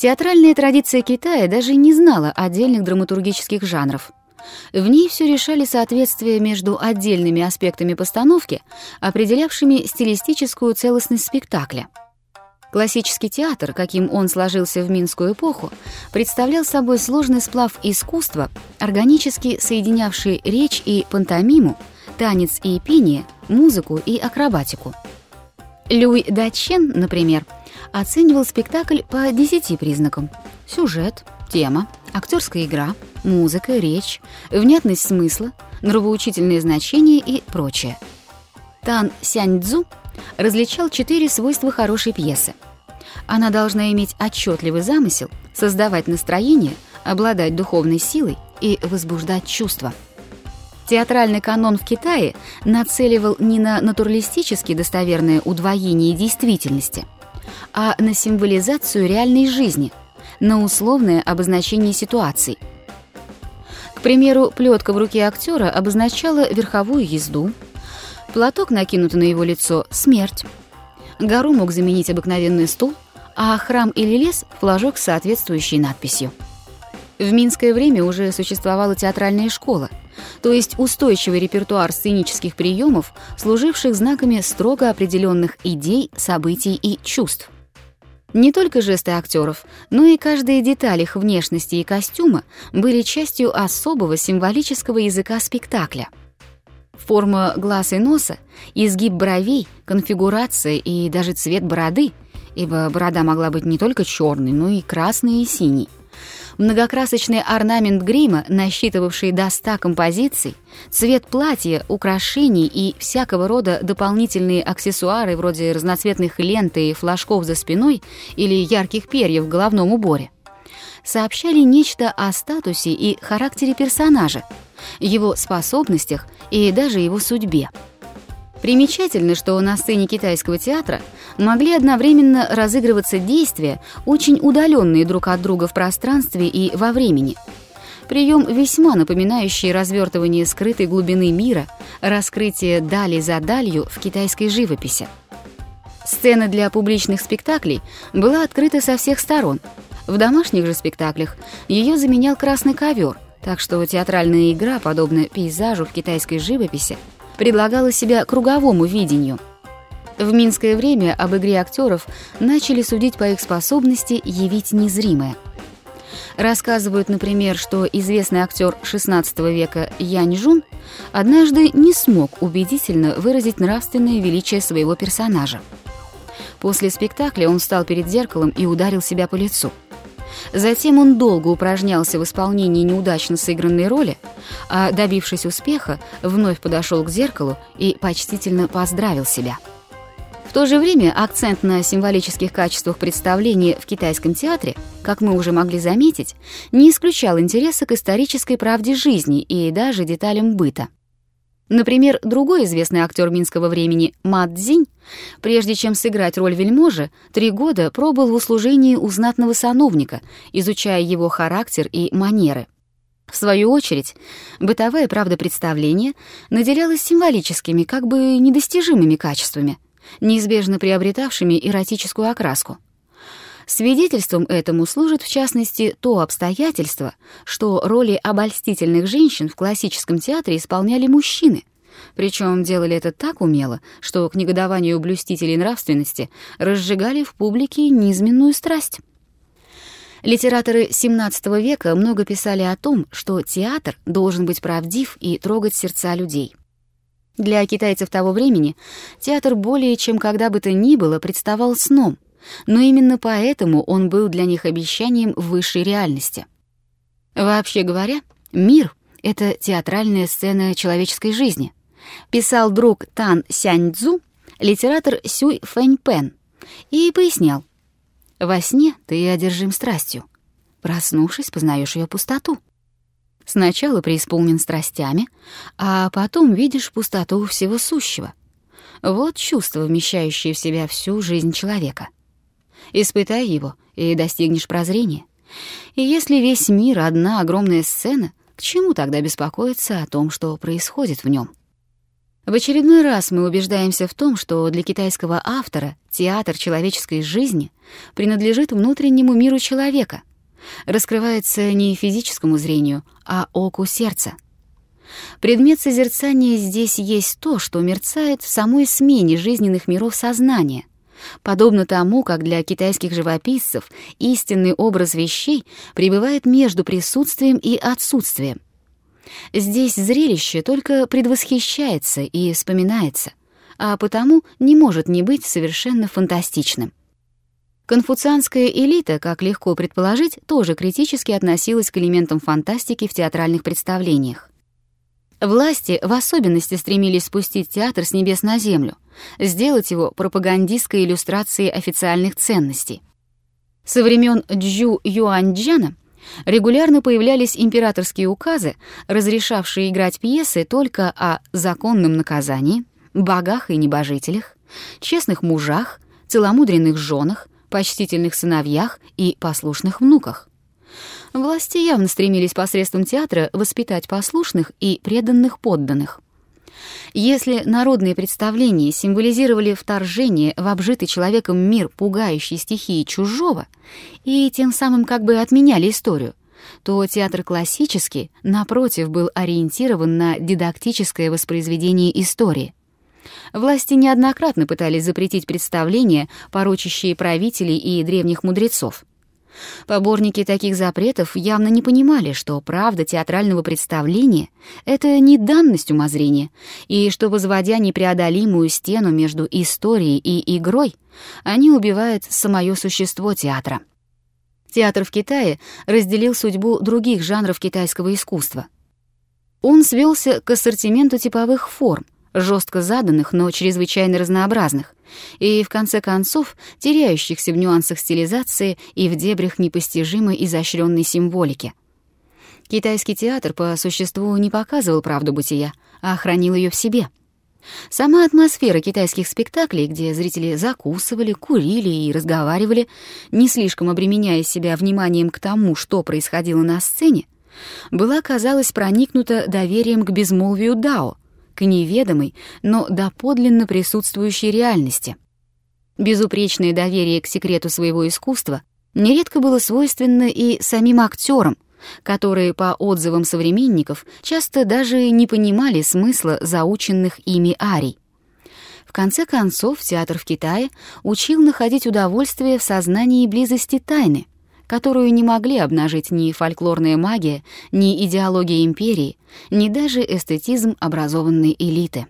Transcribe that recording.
Театральная традиция Китая даже не знала отдельных драматургических жанров. В ней все решали соответствие между отдельными аспектами постановки, определявшими стилистическую целостность спектакля. Классический театр, каким он сложился в Минскую эпоху, представлял собой сложный сплав искусства, органически соединявший речь и пантомиму, танец и пение, музыку и акробатику. Люй Дачен, например, оценивал спектакль по десяти признакам. Сюжет, тема, актерская игра, музыка, речь, внятность смысла, нравоучительные значения и прочее. Тан Сяньцзу различал четыре свойства хорошей пьесы. Она должна иметь отчетливый замысел, создавать настроение, обладать духовной силой и возбуждать чувства. Театральный канон в Китае нацеливал не на натуралистически достоверное удвоение действительности, а на символизацию реальной жизни, на условное обозначение ситуаций. К примеру, плетка в руке актера обозначала верховую езду, платок, накинутый на его лицо, — смерть. Гору мог заменить обыкновенный стул, а храм или лес — флажок с соответствующей надписью. В минское время уже существовала театральная школа — то есть устойчивый репертуар сценических приемов, служивших знаками строго определенных идей, событий и чувств. Не только жесты актеров, но и каждая деталь их внешности и костюма были частью особого символического языка спектакля. Форма глаз и носа, изгиб бровей, конфигурация и даже цвет бороды, ибо борода могла быть не только черной, но и красной и синей, Многокрасочный орнамент грима, насчитывавший до ста композиций, цвет платья, украшений и всякого рода дополнительные аксессуары вроде разноцветных лент и флажков за спиной или ярких перьев в головном уборе, сообщали нечто о статусе и характере персонажа, его способностях и даже его судьбе. Примечательно, что на сцене китайского театра могли одновременно разыгрываться действия, очень удаленные друг от друга в пространстве и во времени. Прием весьма напоминающий развертывание скрытой глубины мира, раскрытие дали за далью в китайской живописи. Сцена для публичных спектаклей была открыта со всех сторон. В домашних же спектаклях ее заменял красный ковер, так что театральная игра, подобная пейзажу в китайской живописи, предлагала себя круговому видению. В минское время об игре актеров начали судить по их способности явить незримое. Рассказывают, например, что известный актер XVI века Янь Жун однажды не смог убедительно выразить нравственное величие своего персонажа. После спектакля он встал перед зеркалом и ударил себя по лицу. Затем он долго упражнялся в исполнении неудачно сыгранной роли, а, добившись успеха, вновь подошел к зеркалу и почтительно поздравил себя. В то же время акцент на символических качествах представления в китайском театре, как мы уже могли заметить, не исключал интереса к исторической правде жизни и даже деталям быта. Например, другой известный актер минского времени Ма Цзинь, прежде чем сыграть роль вельможи, три года пробыл в услужении у знатного сановника, изучая его характер и манеры. В свою очередь, бытовое правдопредставление наделялось символическими, как бы недостижимыми качествами, неизбежно приобретавшими эротическую окраску — Свидетельством этому служит в частности то обстоятельство, что роли обольстительных женщин в классическом театре исполняли мужчины, причем делали это так умело, что к негодованию блюстителей нравственности разжигали в публике низменную страсть. Литераторы XVII века много писали о том, что театр должен быть правдив и трогать сердца людей. Для китайцев того времени театр более чем когда бы то ни было представал сном — но именно поэтому он был для них обещанием высшей реальности. Вообще говоря, мир — это театральная сцена человеческой жизни, писал друг Тан Сяньцзу, литератор Сюй Фэньпен, и пояснял. Во сне ты одержим страстью. Проснувшись, познаешь ее пустоту. Сначала преисполнен страстями, а потом видишь пустоту всего сущего. Вот чувство, вмещающее в себя всю жизнь человека — Испытай его, и достигнешь прозрения. И если весь мир — одна огромная сцена, к чему тогда беспокоиться о том, что происходит в нем? В очередной раз мы убеждаемся в том, что для китайского автора театр человеческой жизни принадлежит внутреннему миру человека, раскрывается не физическому зрению, а оку сердца. Предмет созерцания здесь есть то, что мерцает в самой смене жизненных миров сознания, подобно тому, как для китайских живописцев истинный образ вещей пребывает между присутствием и отсутствием. Здесь зрелище только предвосхищается и вспоминается, а потому не может не быть совершенно фантастичным. Конфуцианская элита, как легко предположить, тоже критически относилась к элементам фантастики в театральных представлениях. Власти в особенности стремились спустить театр с небес на землю, сделать его пропагандистской иллюстрацией официальных ценностей. Со времен Джу Юаньджана регулярно появлялись императорские указы, разрешавшие играть пьесы только о законном наказании, богах и небожителях, честных мужах, целомудренных женах, почтительных сыновьях и послушных внуках. Власти явно стремились посредством театра воспитать послушных и преданных подданных. Если народные представления символизировали вторжение в обжитый человеком мир пугающей стихии чужого и тем самым как бы отменяли историю, то театр классический, напротив, был ориентирован на дидактическое воспроизведение истории. Власти неоднократно пытались запретить представления, порочащие правителей и древних мудрецов. Поборники таких запретов явно не понимали, что правда театрального представления — это не данность умозрения, и что, возводя непреодолимую стену между историей и игрой, они убивают самое существо театра. Театр в Китае разделил судьбу других жанров китайского искусства. Он свелся к ассортименту типовых форм — жестко заданных, но чрезвычайно разнообразных, и, в конце концов, теряющихся в нюансах стилизации и в дебрях непостижимой изощренной символики. Китайский театр по существу не показывал правду бытия, а хранил ее в себе. Сама атмосфера китайских спектаклей, где зрители закусывали, курили и разговаривали, не слишком обременяя себя вниманием к тому, что происходило на сцене, была, казалось, проникнута доверием к безмолвию Дао, к неведомой, но доподлинно присутствующей реальности. Безупречное доверие к секрету своего искусства нередко было свойственно и самим актерам, которые, по отзывам современников, часто даже не понимали смысла заученных ими арий. В конце концов, театр в Китае учил находить удовольствие в сознании близости тайны, которую не могли обнажить ни фольклорная магия, ни идеология империи, ни даже эстетизм образованной элиты.